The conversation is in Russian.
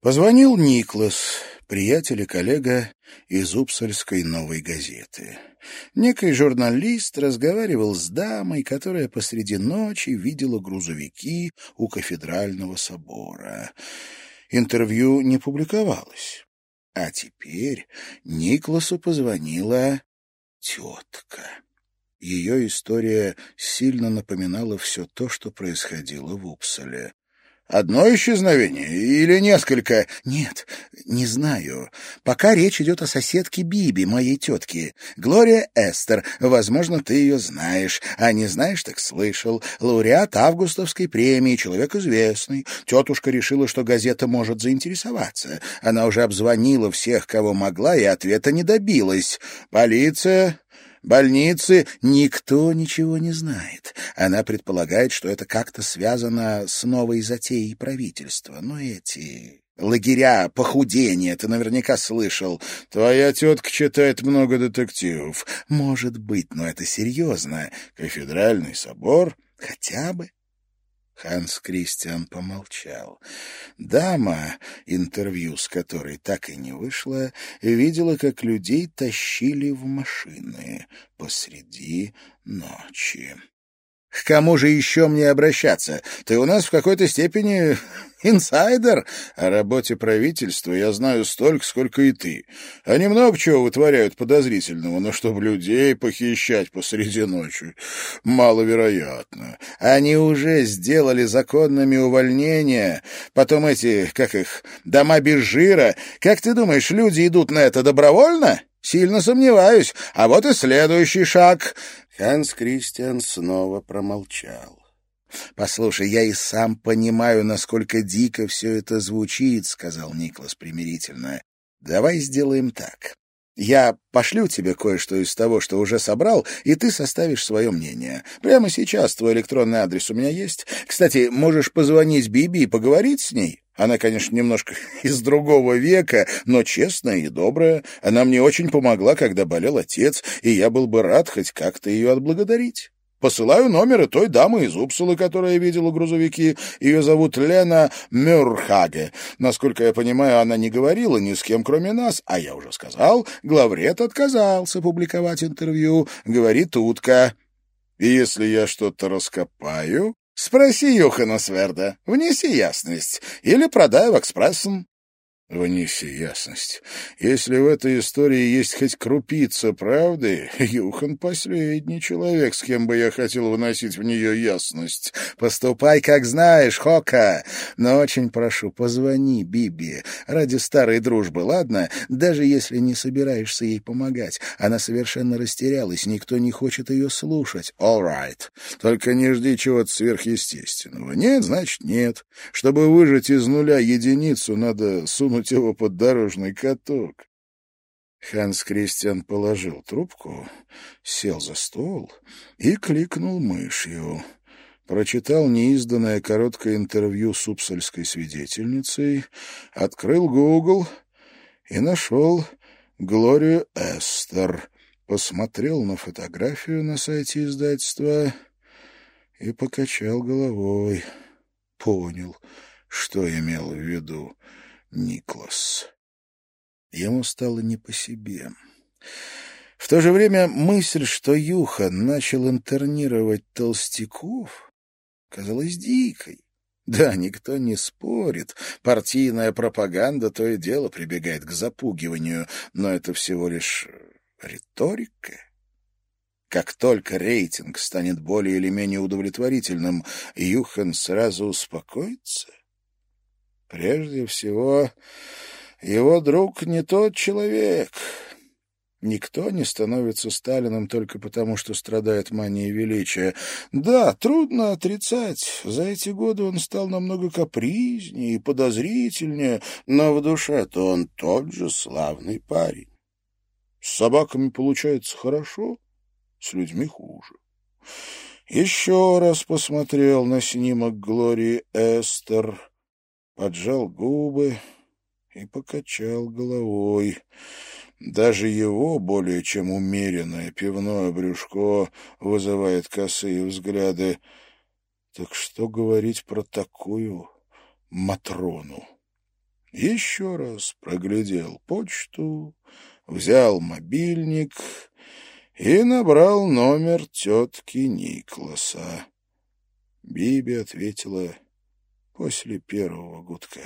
Позвонил Никлас, приятель и коллега из Упсальской новой газеты. Некий журналист разговаривал с дамой, которая посреди ночи видела грузовики у кафедрального собора. Интервью не публиковалось. А теперь Никласу позвонила тетка. Ее история сильно напоминала все то, что происходило в Упсале. Одно исчезновение или несколько? Нет, не знаю. Пока речь идет о соседке Биби, моей тетке. Глория Эстер. Возможно, ты ее знаешь. А не знаешь, так слышал. Лауреат Августовской премии, человек известный. Тетушка решила, что газета может заинтересоваться. Она уже обзвонила всех, кого могла, и ответа не добилась. Полиция больницы, никто ничего не знает. Она предполагает, что это как-то связано с новой затеей правительства. Но эти лагеря, похудения, ты наверняка слышал. Твоя тетка читает много детективов. Может быть, но это серьезно. Кафедральный собор? Хотя бы. Ханс Кристиан помолчал. Дама, интервью с которой так и не вышло, видела, как людей тащили в машины посреди ночи. К кому же еще мне обращаться? Ты у нас в какой-то степени инсайдер. О работе правительства я знаю столько, сколько и ты. Они много чего вытворяют подозрительного, но чтобы людей похищать посреди ночи, маловероятно. Они уже сделали законными увольнения, потом эти, как их, дома без жира. Как ты думаешь, люди идут на это добровольно? Сильно сомневаюсь. А вот и следующий шаг. Ханс Кристиан снова промолчал. «Послушай, я и сам понимаю, насколько дико все это звучит», — сказал Никлас примирительно. «Давай сделаем так. Я пошлю тебе кое-что из того, что уже собрал, и ты составишь свое мнение. Прямо сейчас твой электронный адрес у меня есть. Кстати, можешь позвонить Биби и поговорить с ней. Она, конечно, немножко из другого века, но честная и добрая. Она мне очень помогла, когда болел отец, и я был бы рад хоть как-то ее отблагодарить. Посылаю номеры той дамы из Упсулы, которая видела грузовики. Ее зовут Лена Мюрхаге. Насколько я понимаю, она не говорила ни с кем, кроме нас. А я уже сказал, главред отказался публиковать интервью. Говорит утка. если я что-то раскопаю, спроси Юхана Сверда, внеси ясность. Или продай в экспрессом. Внеси ясность. Если в этой истории есть хоть крупица правды, Юхан — последний человек, с кем бы я хотел выносить в нее ясность. Поступай, как знаешь, Хока. Но очень прошу, позвони Биби. Ради старой дружбы, ладно? Даже если не собираешься ей помогать. Она совершенно растерялась, никто не хочет ее слушать. All right. Только не жди чего-то сверхъестественного. Нет, значит, нет. Чтобы выжать из нуля единицу, надо сунуть засунуть его под дорожный каток. Ханс Кристиан положил трубку, сел за стол и кликнул мышью. Прочитал неизданное короткое интервью с упсальской свидетельницей, открыл Гугл и нашел Глорию Эстер, посмотрел на фотографию на сайте издательства и покачал головой. Понял, что имел в виду. Никлас. Ему стало не по себе. В то же время мысль, что Юха начал интернировать толстяков, казалась дикой. Да, никто не спорит. Партийная пропаганда то и дело прибегает к запугиванию, но это всего лишь риторика. Как только рейтинг станет более или менее удовлетворительным, Юхан сразу успокоится Прежде всего, его друг не тот человек. Никто не становится Сталиным только потому, что страдает манией величия. Да, трудно отрицать. За эти годы он стал намного капризнее и подозрительнее, но в душе-то он тот же славный парень. С собаками получается хорошо, с людьми хуже. Еще раз посмотрел на снимок Глории Эстер — поджал губы и покачал головой. Даже его более чем умеренное пивное брюшко вызывает косые взгляды. Так что говорить про такую Матрону? Еще раз проглядел почту, взял мобильник и набрал номер тетки Никласа. Биби ответила после первого гудка.